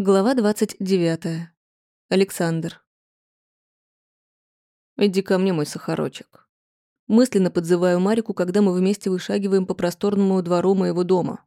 Глава 29. Александр. «Иди ко мне, мой сахарочек». Мысленно подзываю Марику, когда мы вместе вышагиваем по просторному двору моего дома.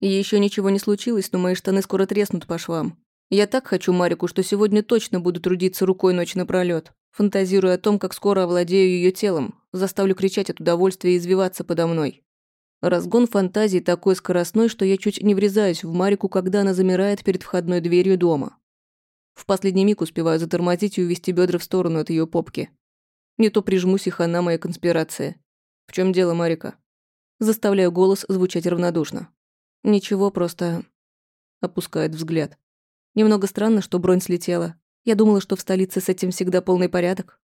Еще ничего не случилось, но мои штаны скоро треснут по швам. Я так хочу Марику, что сегодня точно буду трудиться рукой ночь напролёт, фантазируя о том, как скоро овладею ее телом, заставлю кричать от удовольствия и извиваться подо мной. Разгон фантазий такой скоростной, что я чуть не врезаюсь в Марику, когда она замирает перед входной дверью дома. В последний миг успеваю затормозить и увести бедра в сторону от ее попки. Не то прижмусь, и хана моя конспирация. В чем дело, Марика? Заставляю голос звучать равнодушно. Ничего, просто... Опускает взгляд. Немного странно, что бронь слетела. Я думала, что в столице с этим всегда полный порядок.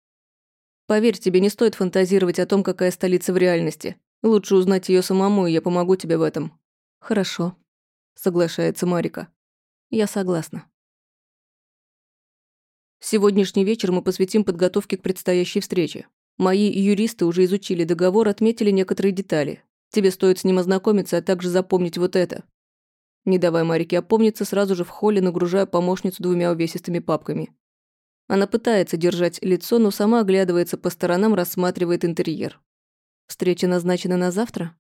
Поверь, тебе не стоит фантазировать о том, какая столица в реальности. Лучше узнать ее самому, и я помогу тебе в этом». «Хорошо», — соглашается Марика. «Я согласна». Сегодняшний вечер мы посвятим подготовке к предстоящей встрече. Мои юристы уже изучили договор, отметили некоторые детали. Тебе стоит с ним ознакомиться, а также запомнить вот это. Не давая Марике опомниться, сразу же в холле нагружаю помощницу двумя увесистыми папками. Она пытается держать лицо, но сама оглядывается по сторонам, рассматривает интерьер. Встреча назначена на завтра?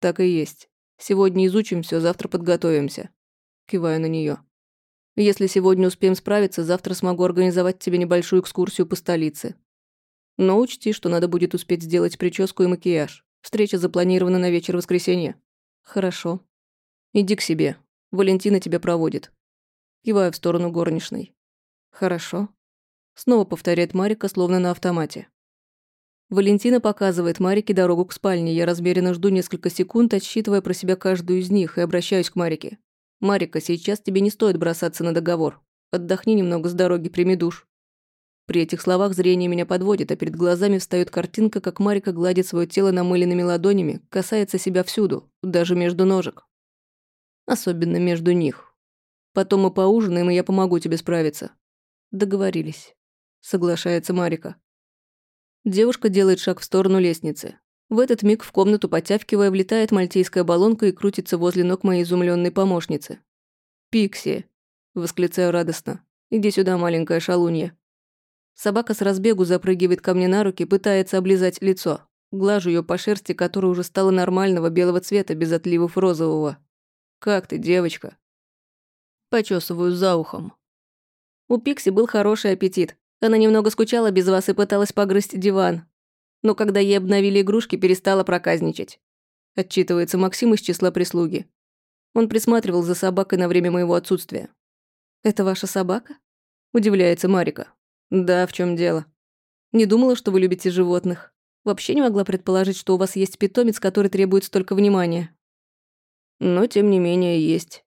Так и есть. Сегодня изучим все, завтра подготовимся. Киваю на нее. Если сегодня успеем справиться, завтра смогу организовать тебе небольшую экскурсию по столице. Но учти, что надо будет успеть сделать прическу и макияж. Встреча запланирована на вечер воскресенья. Хорошо. Иди к себе. Валентина тебя проводит. Киваю в сторону горничной. Хорошо. Снова повторяет Марика, словно на автомате. Валентина показывает Марике дорогу к спальне. Я размеренно жду несколько секунд, отсчитывая про себя каждую из них, и обращаюсь к Марике. «Марика, сейчас тебе не стоит бросаться на договор. Отдохни немного с дороги, прими душ». При этих словах зрение меня подводит, а перед глазами встает картинка, как Марика гладит свое тело намыленными ладонями, касается себя всюду, даже между ножек. Особенно между них. Потом мы поужинаем, и я помогу тебе справиться. Договорились. Соглашается Марика. Девушка делает шаг в сторону лестницы. В этот миг в комнату, потявкивая, влетает мальтийская баллонка и крутится возле ног моей изумленной помощницы. «Пикси!» – восклицаю радостно. «Иди сюда, маленькая шалунья». Собака с разбегу запрыгивает ко мне на руки, пытается облизать лицо. Глажу ее по шерсти, которая уже стала нормального белого цвета, без отливов розового. «Как ты, девочка?» Почесываю за ухом. У Пикси был хороший аппетит. Она немного скучала без вас и пыталась погрызть диван. Но когда ей обновили игрушки, перестала проказничать. Отчитывается Максим из числа прислуги. Он присматривал за собакой на время моего отсутствия. «Это ваша собака?» Удивляется Марика. «Да, в чем дело?» «Не думала, что вы любите животных. Вообще не могла предположить, что у вас есть питомец, который требует столько внимания». Но, тем не менее, есть.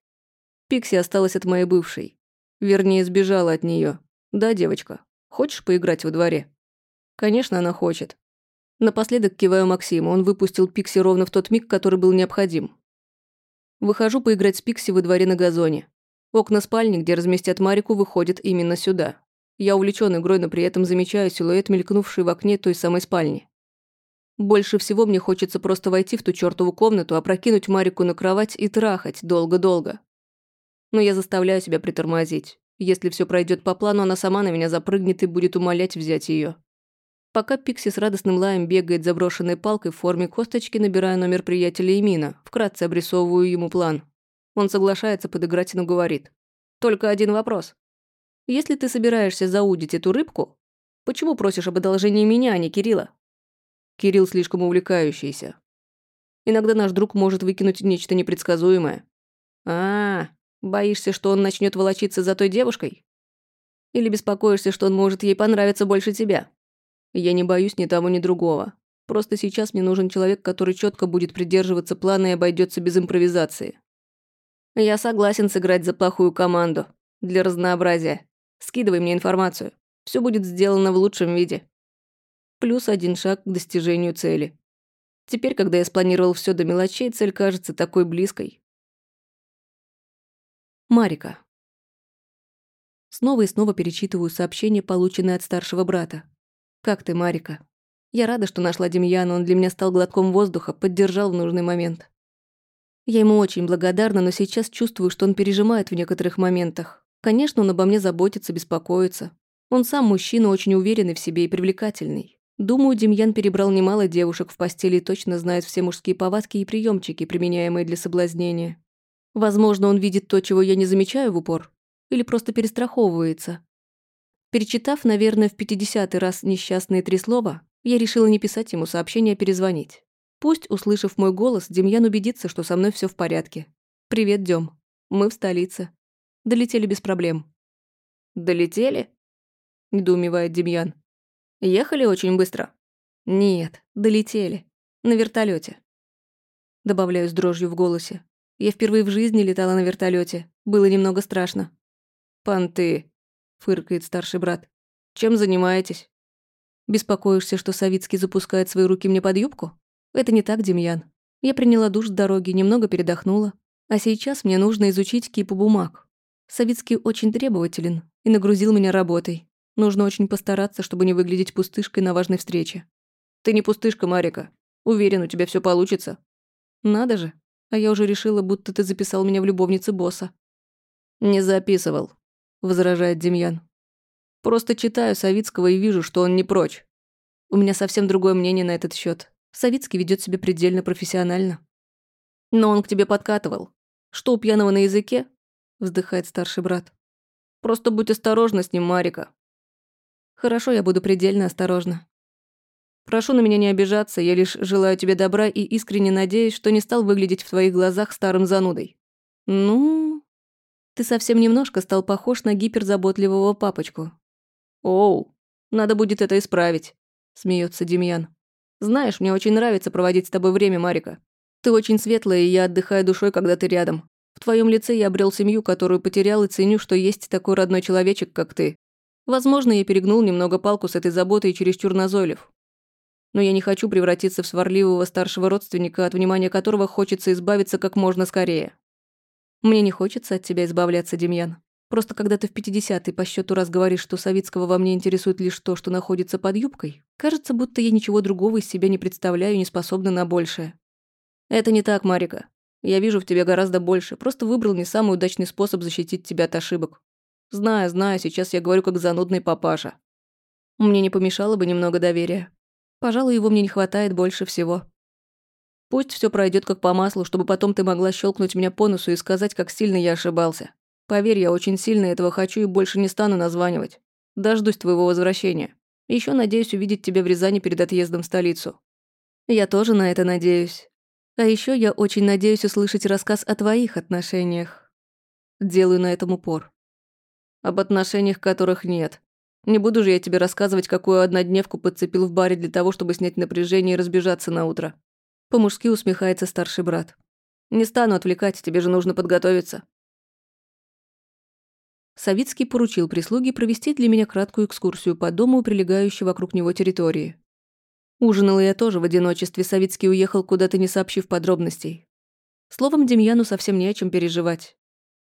Пикси осталась от моей бывшей. Вернее, сбежала от нее. Да, девочка? Хочешь поиграть во дворе?» Конечно, она хочет. Напоследок киваю Максиму, он выпустил Пикси ровно в тот миг, который был необходим. Выхожу поиграть с Пикси во дворе на газоне. Окна спальни, где разместят Марику, выходят именно сюда. Я увлечен игрой, но при этом замечаю силуэт, мелькнувший в окне той самой спальни. Больше всего мне хочется просто войти в ту чертову комнату, опрокинуть Марику на кровать и трахать долго-долго. Но я заставляю себя притормозить. Если все пройдет по плану, она сама на меня запрыгнет и будет умолять взять ее. Пока Пикси с радостным лаем бегает заброшенной палкой в форме косточки, набираю номер приятеля Эмина, вкратце обрисовываю ему план. Он соглашается подыграть, но говорит. «Только один вопрос. Если ты собираешься заудить эту рыбку, почему просишь об одолжении меня, а не Кирилла?» Кирилл слишком увлекающийся. Иногда наш друг может выкинуть нечто непредсказуемое. а, -а, -а Боишься, что он начнет волочиться за той девушкой? Или беспокоишься, что он может ей понравиться больше тебя? Я не боюсь ни того, ни другого. Просто сейчас мне нужен человек, который четко будет придерживаться плана и обойдется без импровизации. Я согласен сыграть за плохую команду. Для разнообразия. Скидывай мне информацию. Все будет сделано в лучшем виде. Плюс один шаг к достижению цели. Теперь, когда я спланировал все до мелочей, цель кажется такой близкой. Марика. Снова и снова перечитываю сообщение, полученное от старшего брата. «Как ты, Марика?» Я рада, что нашла Демьяна, он для меня стал глотком воздуха, поддержал в нужный момент. Я ему очень благодарна, но сейчас чувствую, что он пережимает в некоторых моментах. Конечно, он обо мне заботится, беспокоится. Он сам мужчина, очень уверенный в себе и привлекательный. Думаю, Демьян перебрал немало девушек в постели и точно знает все мужские повадки и приемчики, применяемые для соблазнения. Возможно, он видит то, чего я не замечаю в упор. Или просто перестраховывается. Перечитав, наверное, в пятидесятый раз несчастные три слова, я решила не писать ему сообщение, а перезвонить. Пусть, услышав мой голос, Демьян убедится, что со мной все в порядке. «Привет, Дем. Мы в столице. Долетели без проблем». «Долетели?» – недоумевает Демьян. «Ехали очень быстро?» «Нет, долетели. На вертолете. Добавляю с дрожью в голосе. Я впервые в жизни летала на вертолете. Было немного страшно. «Понты», — фыркает старший брат. «Чем занимаетесь?» «Беспокоишься, что Савицкий запускает свои руки мне под юбку? Это не так, Демьян. Я приняла душ с дороги, немного передохнула. А сейчас мне нужно изучить кипу бумаг. Савицкий очень требователен и нагрузил меня работой. Нужно очень постараться, чтобы не выглядеть пустышкой на важной встрече. Ты не пустышка, Марика. Уверен, у тебя все получится. Надо же. А я уже решила, будто ты записал меня в любовнице босса. Не записывал, возражает Демьян. Просто читаю Савицкого и вижу, что он не прочь. У меня совсем другое мнение на этот счет. Савицкий ведет себя предельно профессионально. Но он к тебе подкатывал. Что у пьяного на языке? Вздыхает старший брат. Просто будь осторожна с ним, Марика. Хорошо, я буду предельно осторожна. Прошу на меня не обижаться, я лишь желаю тебе добра и искренне надеюсь, что не стал выглядеть в твоих глазах старым занудой. Ну, ты совсем немножко стал похож на гиперзаботливого папочку. Оу, надо будет это исправить, смеется Демьян. Знаешь, мне очень нравится проводить с тобой время, Марика. Ты очень светлая, и я отдыхаю душой, когда ты рядом. В твоем лице я обрел семью, которую потерял, и ценю, что есть такой родной человечек, как ты. Возможно, я перегнул немного палку с этой заботой и чересчур назойлив. Но я не хочу превратиться в сварливого старшего родственника, от внимания которого хочется избавиться как можно скорее. Мне не хочется от тебя избавляться, Демьян. Просто когда ты в 50-й по счету раз говоришь, что Савицкого во мне интересует лишь то, что находится под юбкой, кажется, будто я ничего другого из себя не представляю и не способна на большее. Это не так, Марика. Я вижу в тебе гораздо больше, просто выбрал не самый удачный способ защитить тебя от ошибок. Знаю, знаю, сейчас я говорю как занудный папаша. Мне не помешало бы немного доверия. Пожалуй, его мне не хватает больше всего. Пусть все пройдет как по маслу, чтобы потом ты могла щелкнуть меня по носу и сказать, как сильно я ошибался. Поверь, я очень сильно этого хочу и больше не стану названивать. Дождусь твоего возвращения. Еще надеюсь увидеть тебя в Рязани перед отъездом в столицу. Я тоже на это надеюсь. А еще я очень надеюсь услышать рассказ о твоих отношениях. Делаю на этом упор об отношениях которых нет. Не буду же я тебе рассказывать, какую однодневку подцепил в баре для того, чтобы снять напряжение и разбежаться на утро. По-мужски усмехается старший брат. Не стану отвлекать, тебе же нужно подготовиться. Савицкий поручил прислуге провести для меня краткую экскурсию по дому, прилегающей вокруг него территории. Ужинала я тоже в одиночестве, Савицкий уехал куда-то, не сообщив подробностей. Словом, Демьяну совсем не о чем переживать.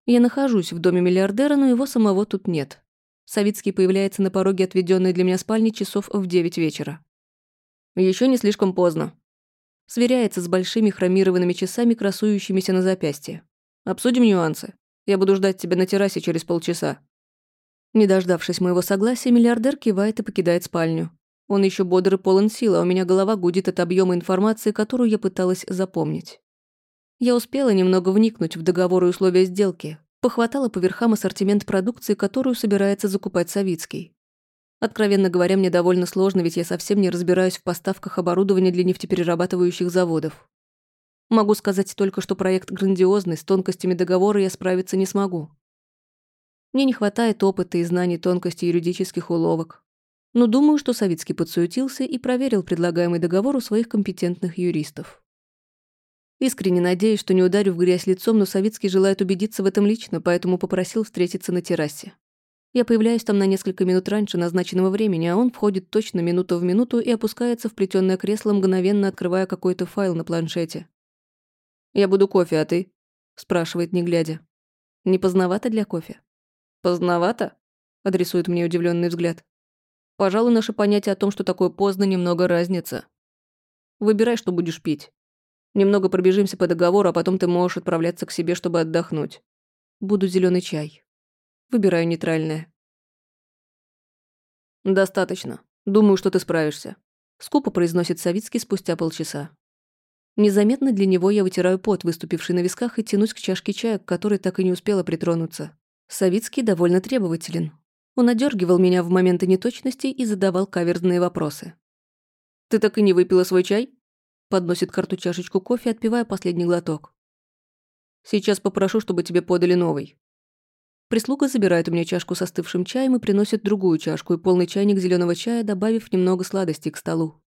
Я нахожусь в доме миллиардера, но его самого тут нет. Савицкий появляется на пороге отведенной для меня спальни часов в девять вечера. Еще не слишком поздно. Сверяется с большими хромированными часами, красующимися на запястье. Обсудим нюансы. Я буду ждать тебя на террасе через полчаса. Не дождавшись моего согласия, миллиардер кивает и покидает спальню. Он еще бодр и полон сил, а у меня голова гудит от объема информации, которую я пыталась запомнить. Я успела немного вникнуть в договор и условия сделки, похватала по верхам ассортимент продукции, которую собирается закупать Савицкий. Откровенно говоря, мне довольно сложно, ведь я совсем не разбираюсь в поставках оборудования для нефтеперерабатывающих заводов. Могу сказать только, что проект грандиозный, с тонкостями договора я справиться не смогу. Мне не хватает опыта и знаний тонкости юридических уловок. Но думаю, что Савицкий подсуетился и проверил предлагаемый договор у своих компетентных юристов. Искренне надеюсь, что не ударю в грязь лицом, но Савицкий желает убедиться в этом лично, поэтому попросил встретиться на террасе. Я появляюсь там на несколько минут раньше назначенного времени, а он входит точно минуту в минуту и опускается в плетённое кресло, мгновенно открывая какой-то файл на планшете. «Я буду кофе, а ты?» – спрашивает, не глядя. «Не поздновато для кофе?» «Поздновато?» – адресует мне удивленный взгляд. «Пожалуй, наше понятие о том, что такое поздно, немного разница. Выбирай, что будешь пить». Немного пробежимся по договору, а потом ты можешь отправляться к себе, чтобы отдохнуть. Буду зеленый чай. Выбираю нейтральное. Достаточно. Думаю, что ты справишься. Скупо произносит Савицкий спустя полчаса. Незаметно для него я вытираю пот, выступивший на висках, и тянусь к чашке чая, к которой так и не успела притронуться. Савицкий довольно требователен. Он одергивал меня в моменты неточностей и задавал каверзные вопросы. «Ты так и не выпила свой чай?» Подносит карту чашечку кофе, отпивая последний глоток. «Сейчас попрошу, чтобы тебе подали новый». Прислуга забирает у меня чашку с остывшим чаем и приносит другую чашку и полный чайник зеленого чая, добавив немного сладостей к столу.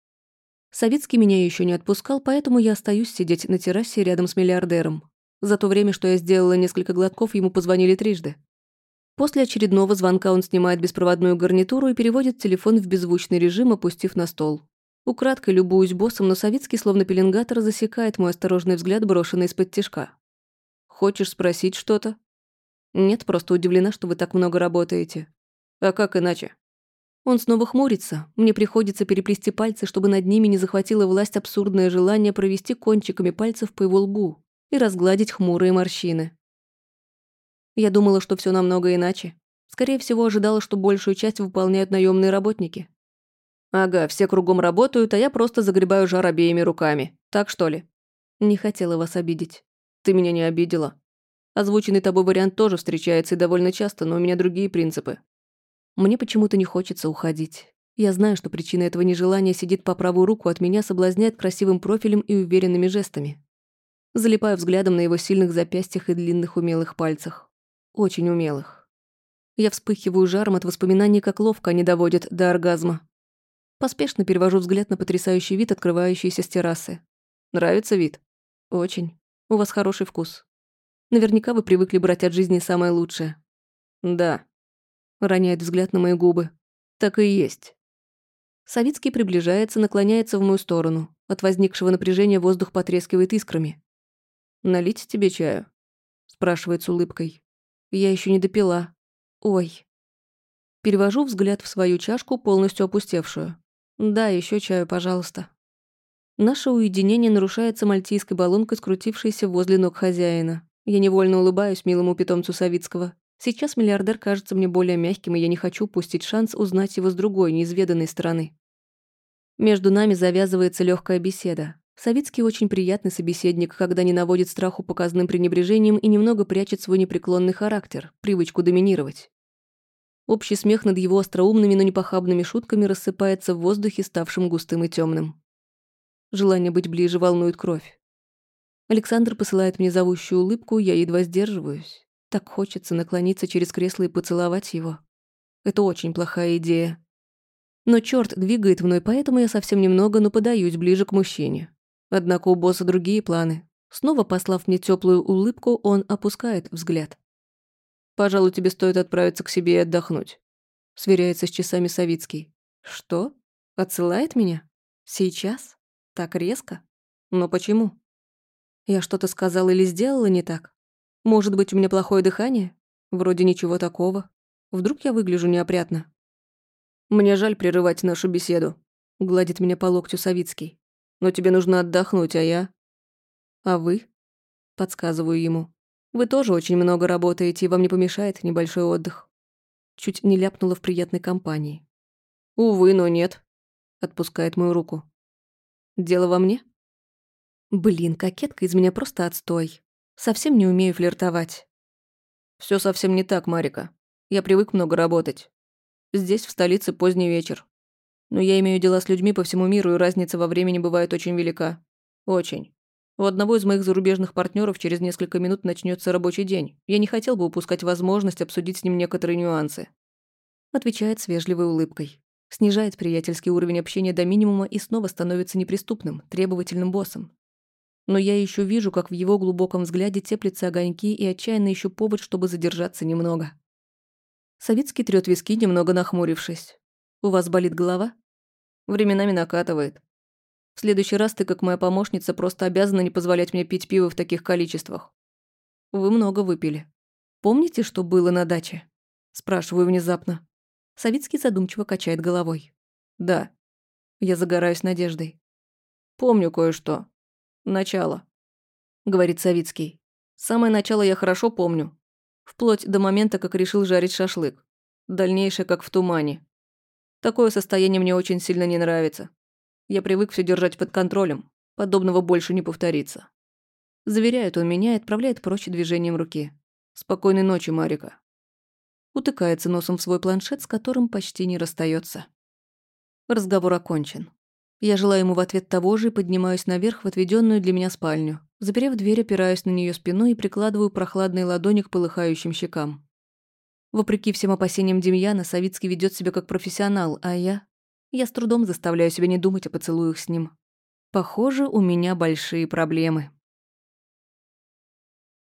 Савицкий меня еще не отпускал, поэтому я остаюсь сидеть на террасе рядом с миллиардером. За то время, что я сделала несколько глотков, ему позвонили трижды. После очередного звонка он снимает беспроводную гарнитуру и переводит телефон в беззвучный режим, опустив на стол. Украдкой любуюсь боссом, но Савицкий, словно пеленгатор, засекает мой осторожный взгляд, брошенный из-под тишка. «Хочешь спросить что-то?» «Нет, просто удивлена, что вы так много работаете». «А как иначе?» Он снова хмурится. Мне приходится переплести пальцы, чтобы над ними не захватило власть абсурдное желание провести кончиками пальцев по его лбу и разгладить хмурые морщины. Я думала, что все намного иначе. Скорее всего, ожидала, что большую часть выполняют наемные работники. Ага, все кругом работают, а я просто загребаю жар обеими руками. Так что ли? Не хотела вас обидеть. Ты меня не обидела. Озвученный тобой вариант тоже встречается и довольно часто, но у меня другие принципы. Мне почему-то не хочется уходить. Я знаю, что причина этого нежелания сидит по правую руку от меня, соблазняет красивым профилем и уверенными жестами. Залипаю взглядом на его сильных запястьях и длинных умелых пальцах. Очень умелых. Я вспыхиваю жаром от воспоминаний, как ловко они доводят до оргазма. Поспешно перевожу взгляд на потрясающий вид, открывающийся с террасы. Нравится вид? Очень. У вас хороший вкус. Наверняка вы привыкли брать от жизни самое лучшее. Да. Роняет взгляд на мои губы. Так и есть. Савицкий приближается, наклоняется в мою сторону. От возникшего напряжения воздух потрескивает искрами. «Налить тебе чаю?» Спрашивает с улыбкой. Я еще не допила. Ой. Перевожу взгляд в свою чашку, полностью опустевшую. «Да, еще чаю, пожалуйста». Наше уединение нарушается мальтийской баллонкой, скрутившейся возле ног хозяина. Я невольно улыбаюсь милому питомцу Савицкого. Сейчас миллиардер кажется мне более мягким, и я не хочу упустить шанс узнать его с другой, неизведанной стороны. Между нами завязывается легкая беседа. Савицкий очень приятный собеседник, когда не наводит страху показанным пренебрежением и немного прячет свой непреклонный характер, привычку доминировать. Общий смех над его остроумными, но непохабными шутками рассыпается в воздухе, ставшим густым и темным. Желание быть ближе волнует кровь. Александр посылает мне зовущую улыбку, я едва сдерживаюсь. Так хочется наклониться через кресло и поцеловать его. Это очень плохая идея. Но черт двигает мной, поэтому я совсем немного, но подаюсь ближе к мужчине. Однако у босса другие планы. Снова послав мне теплую улыбку, он опускает взгляд. Пожалуй, тебе стоит отправиться к себе и отдохнуть. Сверяется с часами Савицкий. Что? Отсылает меня? Сейчас? Так резко? Но почему? Я что-то сказала или сделала не так? Может быть, у меня плохое дыхание? Вроде ничего такого. Вдруг я выгляжу неопрятно? Мне жаль прерывать нашу беседу. Гладит меня по локтю Савицкий. Но тебе нужно отдохнуть, а я... А вы? Подсказываю ему. Вы тоже очень много работаете, и вам не помешает небольшой отдых. Чуть не ляпнула в приятной компании. Увы, но нет. Отпускает мою руку. Дело во мне? Блин, кокетка из меня просто отстой. Совсем не умею флиртовать. Все совсем не так, Марика. Я привык много работать. Здесь, в столице, поздний вечер. Но я имею дела с людьми по всему миру, и разница во времени бывает очень велика. Очень. У одного из моих зарубежных партнеров через несколько минут начнется рабочий день. Я не хотел бы упускать возможность обсудить с ним некоторые нюансы. Отвечает с вежливой улыбкой. Снижает приятельский уровень общения до минимума и снова становится неприступным, требовательным боссом. Но я еще вижу, как в его глубоком взгляде теплятся огоньки и отчаянно ищу повод, чтобы задержаться немного. Савицкий трёт виски, немного нахмурившись. «У вас болит голова?» «Временами накатывает. В следующий раз ты, как моя помощница, просто обязана не позволять мне пить пиво в таких количествах. Вы много выпили. Помните, что было на даче? Спрашиваю внезапно. Савицкий задумчиво качает головой. Да. Я загораюсь надеждой. Помню кое-что. «Начало», — говорит Савицкий. «Самое начало я хорошо помню. Вплоть до момента, как решил жарить шашлык. Дальнейшее как в тумане. Такое состояние мне очень сильно не нравится. Я привык все держать под контролем. Подобного больше не повторится. Заверяет он меня и отправляет прочь движением руки. Спокойной ночи, Марика. Утыкается носом в свой планшет, с которым почти не расстается. Разговор окончен. Я желаю ему в ответ того же и поднимаюсь наверх в отведенную для меня спальню. Заперев дверь, опираюсь на нее спиной и прикладываю прохладные ладони к полыхающим щекам. Вопреки всем опасениям Демьяна, Савицкий ведет себя как профессионал, а я... Я с трудом заставляю себя не думать о поцелуях с ним. Похоже, у меня большие проблемы.